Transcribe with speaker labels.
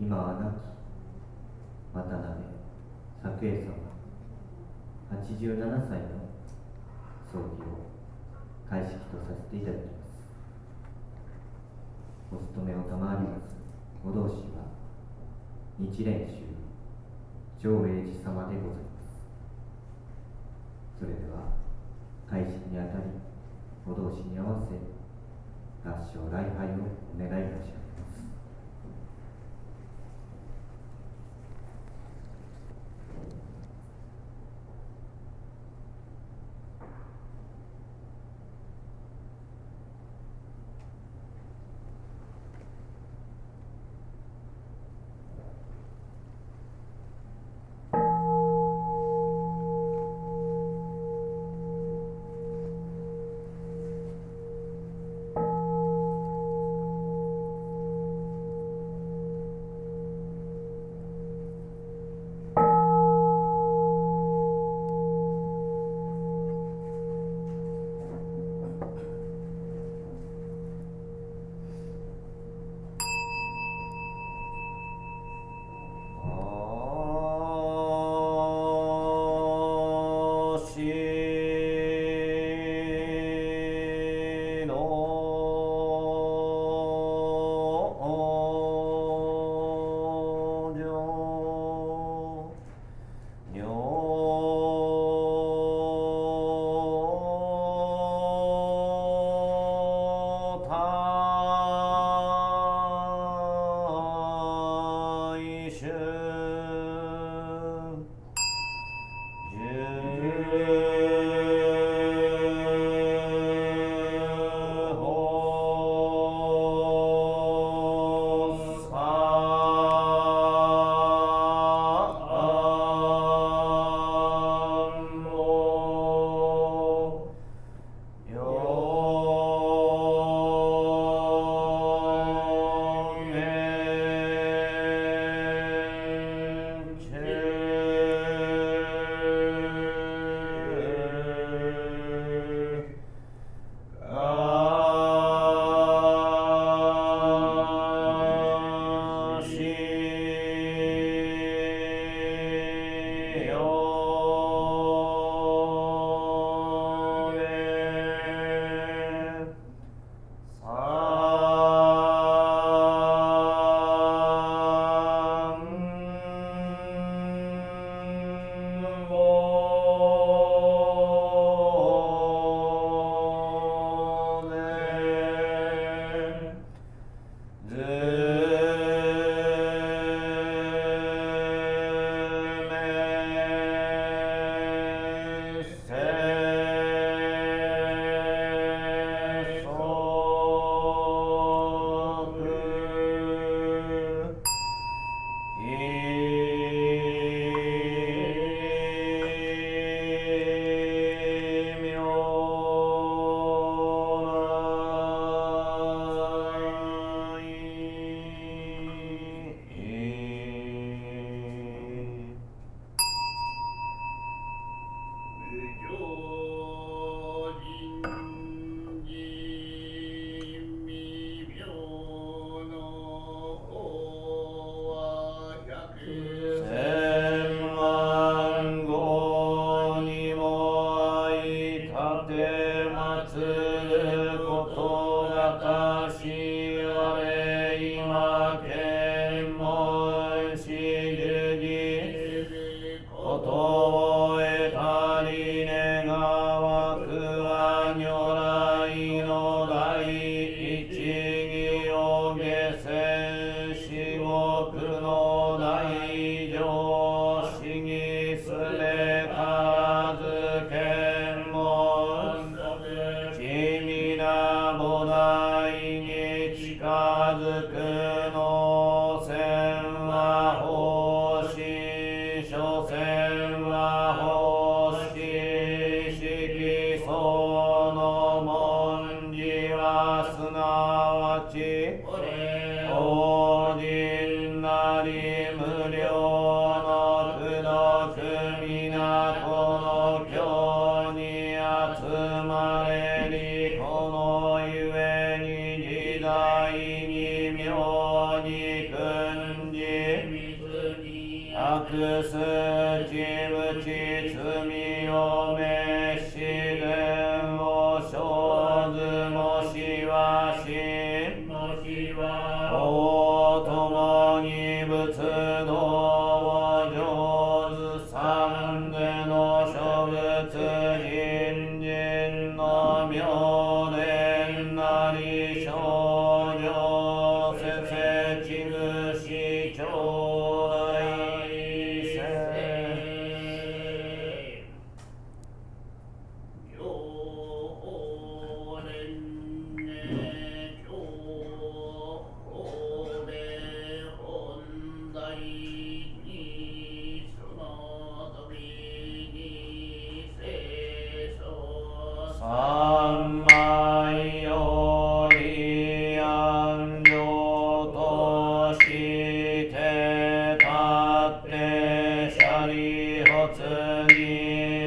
Speaker 1: 今は亡き渡辺作栄様87歳の葬儀を開式とさせていただきますお勤めを賜りますご同志は日蓮宗上栄寺様でございますそれでは開式にあたりご同志に合わせ合唱礼拝をお願いいたします
Speaker 2: に妙に訓不
Speaker 1: 及不及吃米哟 Amen.